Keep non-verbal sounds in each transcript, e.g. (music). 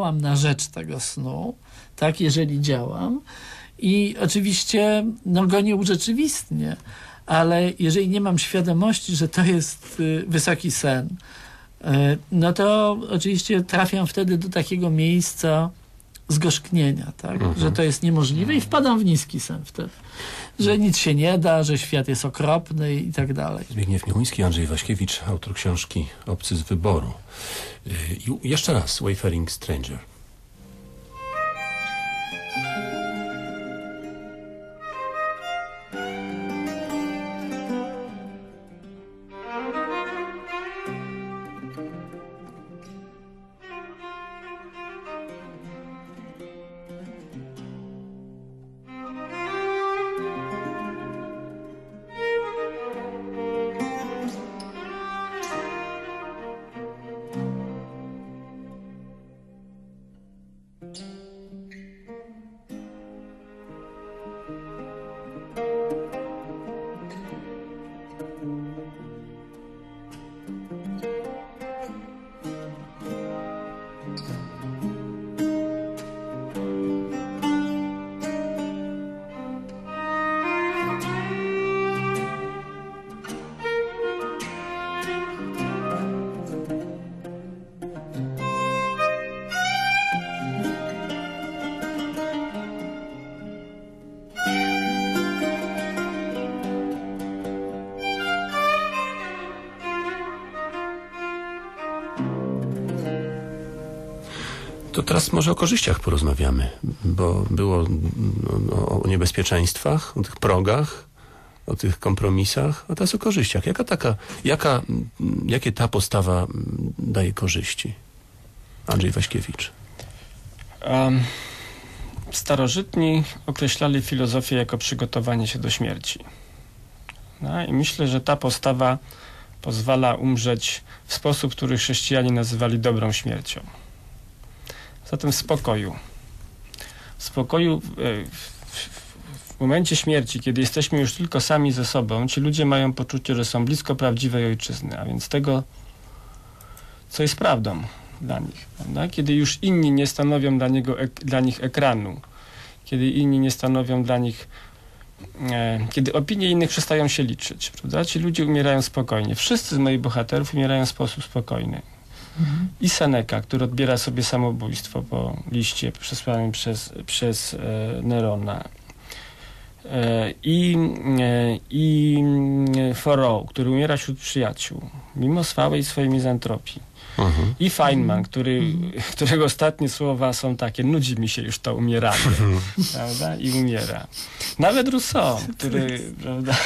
działam na rzecz tego snu, tak, jeżeli działam i oczywiście no, go nie urzeczywistnię, ale jeżeli nie mam świadomości, że to jest y, wysoki sen, y, no to oczywiście trafiam wtedy do takiego miejsca zgorzknienia, tak? Mhm. że to jest niemożliwe i wpadam w niski sen wtedy. Że nic się nie da, że świat jest okropny i tak dalej. Zbigniew Michuński, Andrzej Waśkiewicz, autor książki Obcy z wyboru. Y, I jeszcze raz, Wayfaring Stranger. To teraz może o korzyściach porozmawiamy, bo było no, o niebezpieczeństwach, o tych progach, o tych kompromisach, a teraz o korzyściach. Jaka taka, jaka, jakie ta postawa daje korzyści? Andrzej Waśkiewicz. Um, starożytni określali filozofię jako przygotowanie się do śmierci. No, I myślę, że ta postawa pozwala umrzeć w sposób, który chrześcijanie nazywali dobrą śmiercią. Zatem w spokoju. W spokoju w, w, momencie śmierci, kiedy jesteśmy już tylko sami ze sobą, ci ludzie mają poczucie, że są blisko prawdziwej ojczyzny, a więc tego, co jest prawdą dla nich. Prawda? Kiedy już inni nie stanowią dla, niego, dla nich ekranu, kiedy inni nie stanowią dla nich, e, kiedy opinie innych przestają się liczyć. Prawda? Ci ludzie umierają spokojnie. Wszyscy z moich bohaterów umierają w sposób spokojny. Mhm. I Seneca, który odbiera sobie samobójstwo po liście przesłanym przez, przez e, Nerona. E, I, e, i Thoreau, który umiera wśród przyjaciół, mimo swałej swojej mizantropii. Mhm. I Feynman, który, którego ostatnie słowa są takie, nudzi mi się już to umieranie, (laughs) prawda? I umiera. Nawet Rousseau, który, prawda,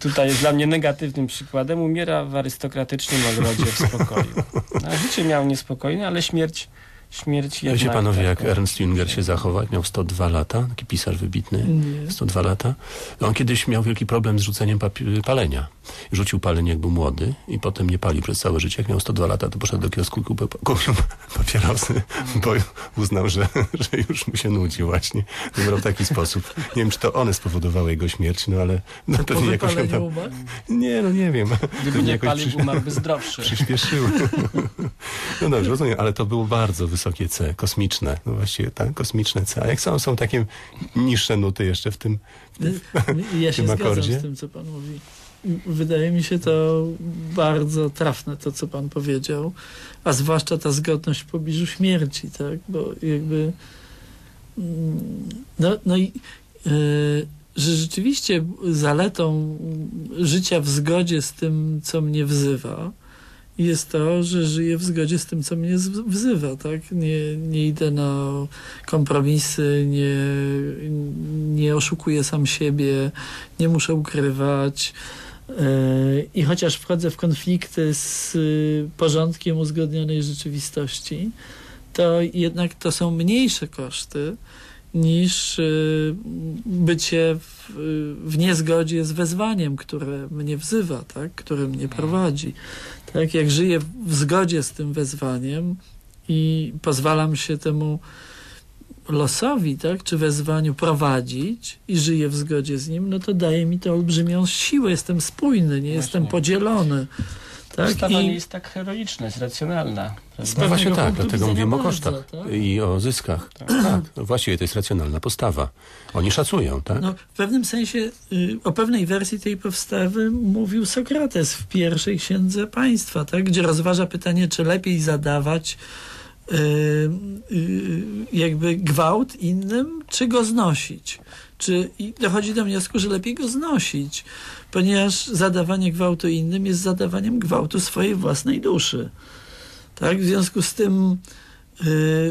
tutaj jest dla mnie negatywnym przykładem, umiera w arystokratycznym ogrodzie w spokoju. (laughs) No, życie miał niespokojne, ale śmierć śmierć Wiecie panowie, jak Ernst Jünger się zachował, miał 102 lata, taki pisarz wybitny, Nie. 102 lata. On kiedyś miał wielki problem z rzuceniem palenia. Rzucił palenie, jak był młody i potem nie palił przez całe życie. Jak miał 102 lata, to poszedł do kiosku i kupił, kupił (laughs) papierosy, bo uznał, że, (laughs) że już mu się nudzi właśnie. Wybrał w taki sposób. Nie wiem, czy to one spowodowały jego śmierć, no ale no, to pewnie jakoś tam... Nie, no nie wiem. Gdyby nie palił, przy... umarłby zdrowszy. Przyspieszyły. (laughs) no dobrze, rozumiem, ale to było bardzo wysokie C, kosmiczne. No właściwie tak, kosmiczne C. A jak są, są takie niższe nuty jeszcze w tym, w (laughs) ja się tym akordzie? zgadzam z tym, co pan mówi. Wydaje mi się to bardzo trafne, to co pan powiedział, a zwłaszcza ta zgodność w pobliżu śmierci, tak, bo jakby no, no i yy, że rzeczywiście zaletą życia w zgodzie z tym, co mnie wzywa, jest to, że żyję w zgodzie z tym, co mnie wzywa, tak? Nie, nie idę na kompromisy, nie, nie oszukuję sam siebie, nie muszę ukrywać. I chociaż wchodzę w konflikty z porządkiem uzgodnionej rzeczywistości, to jednak to są mniejsze koszty niż bycie w, w niezgodzie z wezwaniem, które mnie wzywa, tak? które mnie prowadzi. Tak, jak żyję w zgodzie z tym wezwaniem i pozwalam się temu losowi, tak, czy wezwaniu prowadzić i żyję w zgodzie z nim, no to daje mi to olbrzymią siłę. Jestem spójny, nie Właśnie. jestem podzielony. Tak? Postawa I nie jest tak heroiczna, jest racjonalna. No właśnie tak, dlatego mówimy o bardzo, kosztach tak? i o zyskach. Tak. Właściwie to jest racjonalna postawa. Oni szacują, tak? no, w pewnym sensie y, o pewnej wersji tej postawy mówił Sokrates w pierwszej księdze państwa, tak? gdzie rozważa pytanie, czy lepiej zadawać y, y, jakby gwałt innym, czy go znosić. Czy, I dochodzi do wniosku, że lepiej go znosić, ponieważ zadawanie gwałtu innym jest zadawaniem gwałtu swojej własnej duszy. Tak? W związku z tym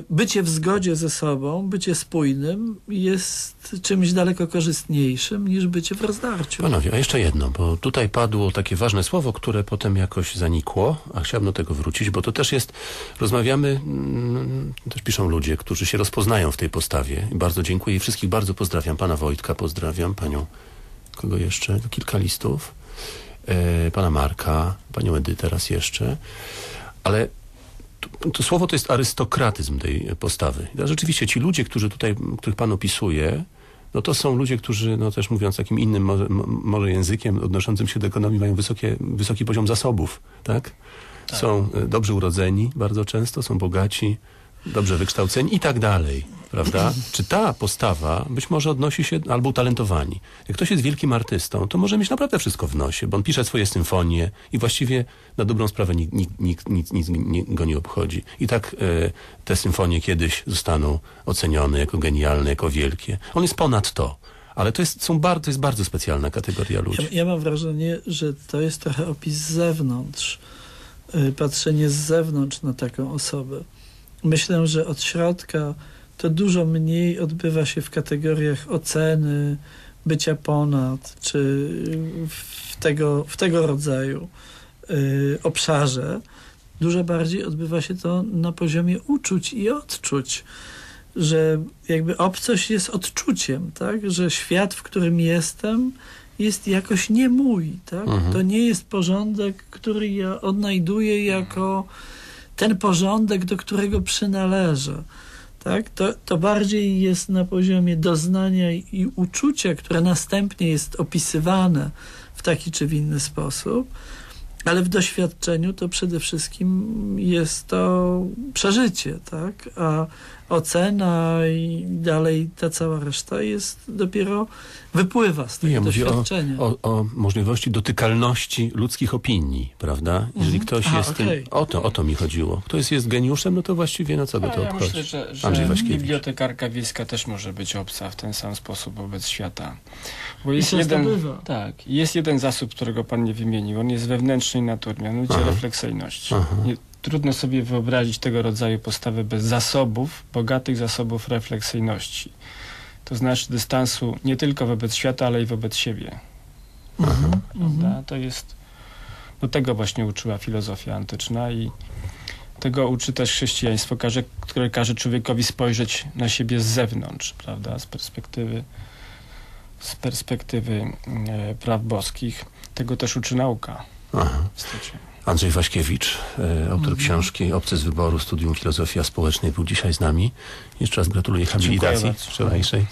bycie w zgodzie ze sobą, bycie spójnym jest czymś daleko korzystniejszym niż bycie w rozdarciu. Panowie, a jeszcze jedno, bo tutaj padło takie ważne słowo, które potem jakoś zanikło, a chciałbym do tego wrócić, bo to też jest, rozmawiamy, mm, też piszą ludzie, którzy się rozpoznają w tej postawie bardzo dziękuję i wszystkich bardzo pozdrawiam. Pana Wojtka pozdrawiam, panią, kogo jeszcze? Kilka listów. E, pana Marka, panią Edytę raz jeszcze, ale to, to słowo to jest arystokratyzm tej postawy. Rzeczywiście ci ludzie, którzy tutaj, których pan opisuje, no to są ludzie, którzy, no też mówiąc takim innym może, mo- może językiem odnoszącym się do ekonomii, mają wysokie, wysoki poziom zasobów, tak? Są e, dobrze urodzeni bardzo często, są bogaci, dobrze wykształceni i tak dalej, prawda? (clears throat) Czy ta postawa być może odnosi się, albo utalentowani. Jak ktoś jest wielkim artystą, to może mieć naprawdę wszystko w nosie, bo on pisze swoje symfonie i właściwie na dobrą sprawę nikt, nikt, nikt, nic, nic go nie obchodzi. I tak e, te symfonie kiedyś zostaną ocenione jako genialne, jako wielkie. On jest ponad to. Ale to jest, są bardzo, jest bardzo specjalna kategoria ludzi. Ja, ja mam wrażenie, że to jest trochę opis z zewnątrz, y, patrzenie z zewnątrz na taką osobę. Myślę, że od środka to dużo mniej odbywa się w kategoriach oceny, bycia ponad, czy w tego, w tego rodzaju y, obszarze. Dużo bardziej odbywa się to na poziomie uczuć i odczuć że jakby obcość jest odczuciem, tak? Że świat, w którym jestem, jest jakoś nie mój, tak? Mhm. To nie jest porządek, który ja odnajduję jako ten porządek, do którego przynależę. Tak? To, to bardziej jest na poziomie doznania i uczucia, które następnie jest opisywane w taki czy w inny sposób, ale w doświadczeniu to przede wszystkim jest to przeżycie, tak? A ocena i dalej ta cała reszta jest dopiero wypływa z tego Nie, mówię o, doświadczenia. o, o możliwości dotykalności ludzkich opinii, prawda? Jeżeli Mhm. ktoś A, jest tym, okej. o to, o to mi chodziło. Ktoś jest geniuszem, no to właściwie na co A to ja obchodzi? myślę, że, że Andrzej Waśkiewicz. bibliotekarka wiejska też może być obca w ten sam sposób wobec świata. Bo jest jeden, tak, jest jeden zasób, którego pan nie wymienił. On jest wewnętrznej natury, mianowicie Aha. refleksyjność. Aha. Nie, trudno sobie wyobrazić tego rodzaju postawę bez zasobów, bogatych zasobów refleksyjności. To znaczy dystansu nie tylko wobec świata, ale i wobec siebie. Mhm, Prawda? mhm. To jest, no tego właśnie uczyła filozofia antyczna i tego uczy też chrześcijaństwo, które każe człowiekowi spojrzeć na siebie z zewnątrz, prawda, z perspektywy z perspektywy e, praw boskich. Tego też uczy nauka. Aha. Andrzej Waśkiewicz, e, autor Mhm. książki Obcy z wyboru, Studium Filozofia Społecznej, był dzisiaj z nami. Jeszcze raz gratuluję habilitacji bardzo. wczorajszej.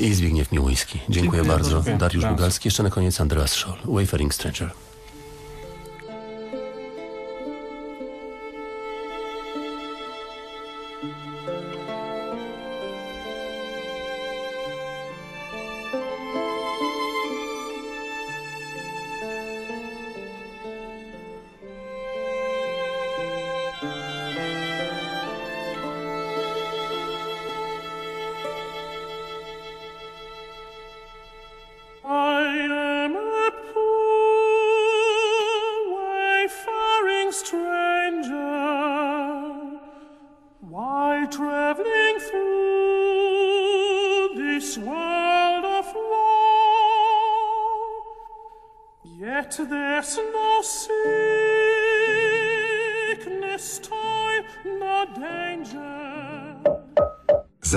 I Zbigniew Miłuński. Dziękuję, Dziękuję bardzo. bardzo. Dariusz. Bugalski. Jeszcze na koniec Andreas Scholl, Wayfaring Stranger.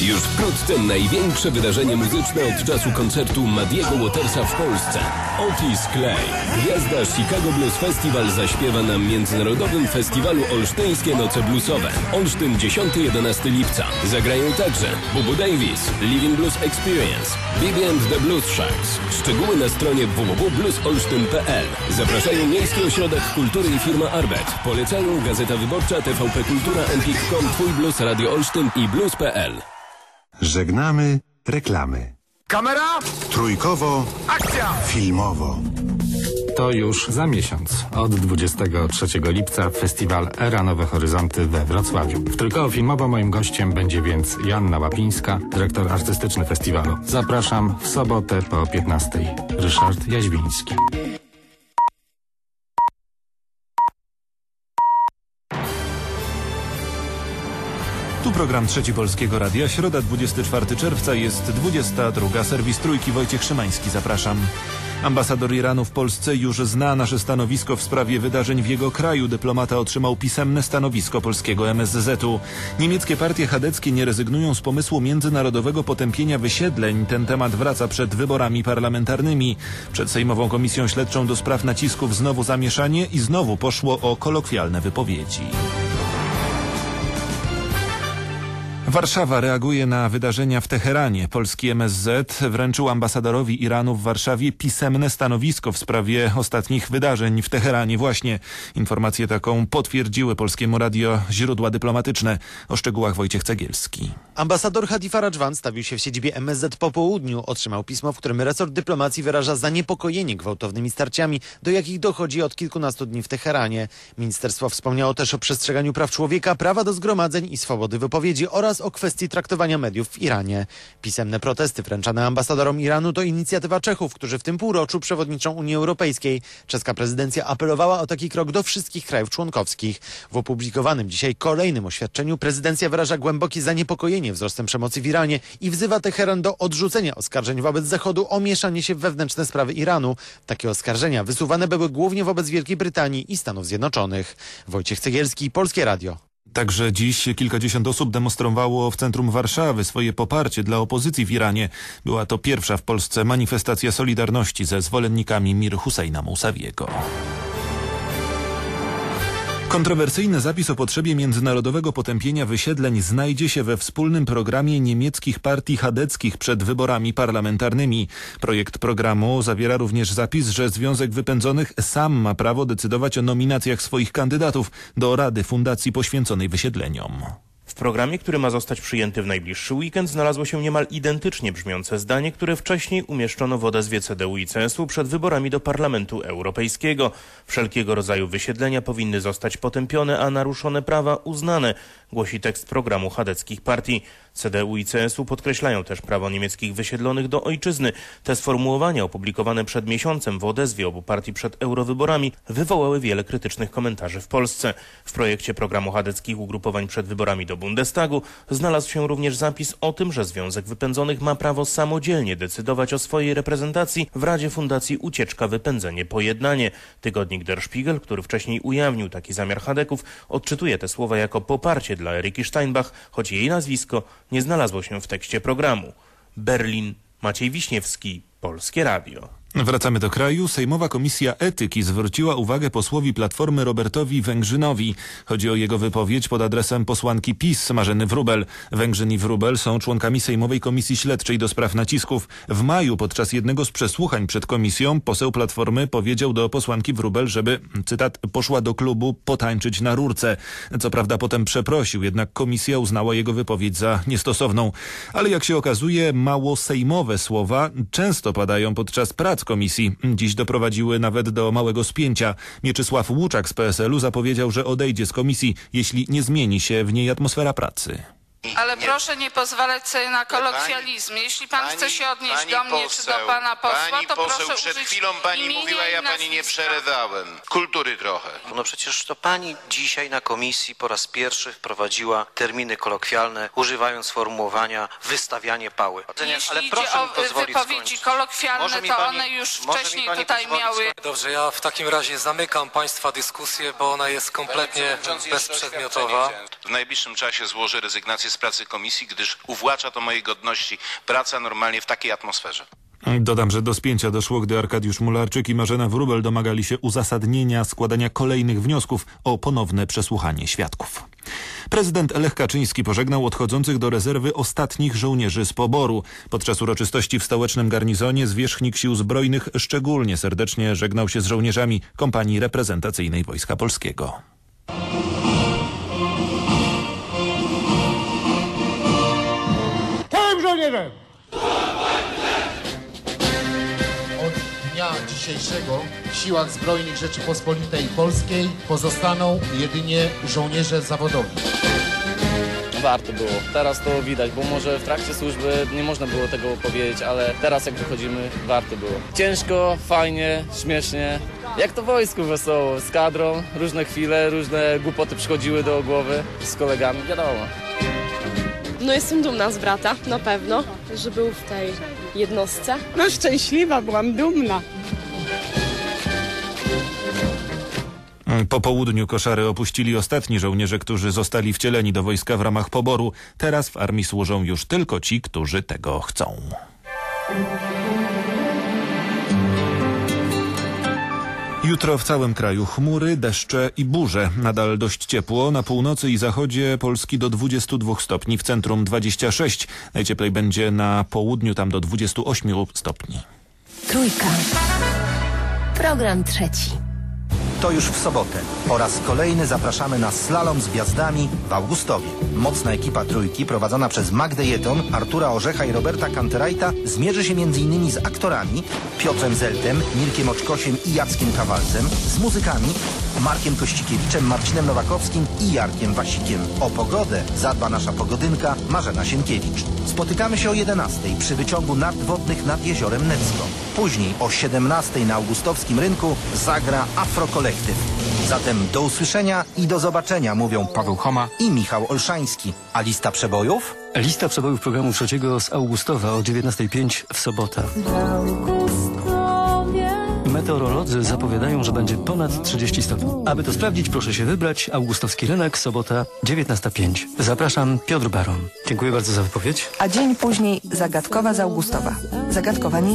Już wkrótce największe wydarzenie muzyczne od czasu koncertu Madiego Watersa w Polsce. Otis Clay. Gwiazda Chicago Blues Festival zaśpiewa na Międzynarodowym Festiwalu Olsztyńskie Noce Bluesowe. Olsztyn 10-11 lipca. Zagrają także Bubu Davis, Living Blues Experience, Bibi and the Blues Sharks. Szczegóły na stronie www.bluesolsztyn.pl. Zapraszają Miejski Ośrodek Kultury i firma Arbet. Polecają Gazeta Wyborcza, TVP Kultura, Empik.com, Twój Blues, Radio Olsztyn i Blues.pl. Żegnamy reklamy. Kamera! Trójkowo, Akcja! filmowo. To już za miesiąc. Od 23 lipca festiwal Era Nowe Horyzonty we Wrocławiu. W Trójkowo Filmowo moim gościem będzie więc Janna Łapińska, dyrektor artystyczny festiwalu. Zapraszam w sobotę po 15. Ryszard Jaźwiński. Program Trzeci Polskiego Radia. Środa 24 czerwca jest 22. Serwis Trójki Wojciech Szymański. Zapraszam. Ambasador Iranu w Polsce już zna nasze stanowisko w sprawie wydarzeń w jego kraju. Dyplomata otrzymał pisemne stanowisko polskiego MSZ-u. Niemieckie partie chadeckie nie rezygnują z pomysłu międzynarodowego potępienia wysiedleń. Ten temat wraca przed wyborami parlamentarnymi. Przed Sejmową Komisją Śledczą do spraw nacisków znowu zamieszanie i znowu poszło o kolokwialne wypowiedzi. Warszawa reaguje na wydarzenia w Teheranie. Polski MSZ wręczył ambasadorowi Iranu w Warszawie pisemne stanowisko w sprawie ostatnich wydarzeń w Teheranie. Właśnie informację taką potwierdziły polskiemu radio źródła dyplomatyczne. O szczegółach Wojciech Cegielski. Ambasador Hadi Farajwan stawił się w siedzibie MSZ po południu. Otrzymał pismo, w którym resort dyplomacji wyraża zaniepokojenie gwałtownymi starciami, do jakich dochodzi od kilkunastu dni w Teheranie. Ministerstwo wspomniało też o przestrzeganiu praw człowieka, prawa do zgromadzeń i swobody wypowiedzi oraz o kwestii traktowania mediów w Iranie. Pisemne protesty wręczane ambasadorom Iranu to inicjatywa Czechów, którzy w tym półroczu przewodniczą Unii Europejskiej. Czeska prezydencja apelowała o taki krok do wszystkich krajów członkowskich. W opublikowanym dzisiaj kolejnym oświadczeniu prezydencja wyraża głębokie zaniepokojenie wzrostem przemocy w Iranie i wzywa Teheran do odrzucenia oskarżeń wobec Zachodu o mieszanie się w wewnętrzne sprawy Iranu. Takie oskarżenia wysuwane były głównie wobec Wielkiej Brytanii i Stanów Zjednoczonych. Wojciech Cegielski, Polskie Radio. Także dziś kilkadziesiąt osób demonstrowało w centrum Warszawy swoje poparcie dla opozycji w Iranie. Była to pierwsza w Polsce manifestacja solidarności ze zwolennikami Mir Husseina Mousawiego. Kontrowersyjny zapis o potrzebie międzynarodowego potępienia wysiedleń znajdzie się we wspólnym programie niemieckich partii chadeckich przed wyborami parlamentarnymi. Projekt programu zawiera również zapis, że Związek Wypędzonych sam ma prawo decydować o nominacjach swoich kandydatów do Rady Fundacji poświęconej wysiedleniom. W programie, który ma zostać przyjęty w najbliższy weekend, znalazło się niemal identycznie brzmiące zdanie, które wcześniej umieszczono w odezwie CDU i CSU przed wyborami do Parlamentu Europejskiego. Wszelkiego rodzaju wysiedlenia powinny zostać potępione, a naruszone prawa uznane, głosi tekst programu chadeckich partii. CDU i CSU podkreślają też prawo niemieckich wysiedlonych do ojczyzny. Te sformułowania opublikowane przed miesiącem w odezwie obu partii przed eurowyborami wywołały wiele krytycznych komentarzy w Polsce. W projekcie programu chadeckich ugrupowań przed wyborami do Bundestagu znalazł się również zapis o tym, że Związek Wypędzonych ma prawo samodzielnie decydować o swojej reprezentacji w Radzie Fundacji Ucieczka Wypędzenie Pojednanie. Tygodnik Der Spiegel, który wcześniej ujawnił taki zamiar Chadeków, odczytuje te słowa jako poparcie dla Eriki Steinbach, choć jej nazwisko nie znalazło się w tekście programu. Berlin, Maciej Wiśniewski, Polskie Radio. Wracamy do kraju. Sejmowa Komisja Etyki zwróciła uwagę posłowi Platformy Robertowi Węgrzynowi. Chodzi o jego wypowiedź pod adresem posłanki PiS Marzeny Wrubel. Węgrzyn i Wrubel są członkami Sejmowej Komisji Śledczej do spraw nacisków. W maju podczas jednego z przesłuchań przed komisją poseł Platformy powiedział do posłanki Wrubel, żeby, cytat, poszła do klubu potańczyć na rurce. Co prawda potem przeprosił, jednak komisja uznała jego wypowiedź za niestosowną. Ale jak się okazuje, mało sejmowe słowa często padają podczas prac komisji. Dziś doprowadziły nawet do małego spięcia. Mieczysław Łuczak z PSL-u zapowiedział, że odejdzie z komisji, jeśli nie zmieni się w niej atmosfera pracy. Ale proszę nie pozwalać sobie na kolokwializmy. Jeśli pan chce się odnieść pani do mnie poseł, czy do pana posła, pani to poseł, proszę przed użyć chwilą pani mówiła, ja pani nie przerywałem. Kultury trochę. No przecież to pani dzisiaj na komisji po raz pierwszy wprowadziła terminy kolokwialne, używając sformułowania wystawianie pały. Jeśli Ale idzie proszę o wypowiedzi skończyć. kolokwialne, to pani- one już wcześniej pani tutaj miały... Dobrze, ja w takim razie zamykam Państwa dyskusję, bo ona jest kompletnie bezprzedmiotowa. W najbliższym czasie złoży rezygnację z pracy komisji, gdyż uwłacza to mojej godności praca normalnie w takiej atmosferze. Dodam, że do spięcia doszło, gdy Arkadiusz Mularczyk i Marzena Wrubel domagali się uzasadnienia składania kolejnych wniosków o ponowne przesłuchanie świadków. Prezydent Lech Kaczyński pożegnał odchodzących do rezerwy ostatnich żołnierzy z poboru. Podczas uroczystości w stołecznym garnizonie zwierzchnik sił zbrojnych szczególnie serdecznie żegnał się z żołnierzami kompanii reprezentacyjnej Wojska Polskiego. Żołnierzem! Od dnia dzisiejszego w siłach zbrojnych Rzeczypospolitej Polskiej pozostaną jedynie żołnierze zawodowi. Warto było. Teraz to widać, bo może w trakcie służby nie można było tego powiedzieć, ale teraz jak wychodzimy, warto było. Ciężko, fajnie, śmiesznie. Jak to wojsku wesoło, z kadrą, różne chwile, różne głupoty przychodziły do głowy z kolegami, wiadomo. No jestem dumna z brata, na pewno, że był w tej jednostce. No szczęśliwa, byłam dumna. Po południu koszary opuścili ostatni żołnierze, którzy zostali wcieleni do wojska w ramach poboru. Teraz w armii służą już tylko ci, którzy tego chcą. Jutro w całym kraju chmury, deszcze i burze. Nadal dość ciepło. Na północy i zachodzie Polski do 22 stopni, w centrum 26. Najcieplej będzie na południu, tam do 28 stopni. Trójka. Program trzeci. To już w sobotę. Po raz kolejny zapraszamy na slalom z gwiazdami w Augustowie. Mocna ekipa trójki prowadzona przez Magdę Jeton, Artura Orzecha i Roberta Kanterajta zmierzy się m.in. z aktorami Piotrem Zeltem, Mirkiem Oczkosiem i Jackiem Kawalcem, z muzykami Markiem Kościkiewiczem, Marcinem Nowakowskim i Jarkiem Wasikiem. O pogodę zadba nasza pogodynka Marzena Sienkiewicz. Spotykamy się o 11 przy wyciągu nart wodnych nad jeziorem Necko. Później o 17 na augustowskim rynku zagra Afro Collective. Zatem do usłyszenia i do zobaczenia mówią Paweł Choma i Michał Olszański. A lista przebojów? Lista przebojów programu trzeciego z Augustowa o 19.05 w sobotę. Meteorolodzy zapowiadają, że będzie ponad 30 stopni. Aby to sprawdzić, proszę się wybrać. Augustowski rynek, sobota 19.05. Zapraszam, Piotr Baron. Dziękuję bardzo za wypowiedź. A dzień później zagadkowa z Augustowa. Zagadkowa nie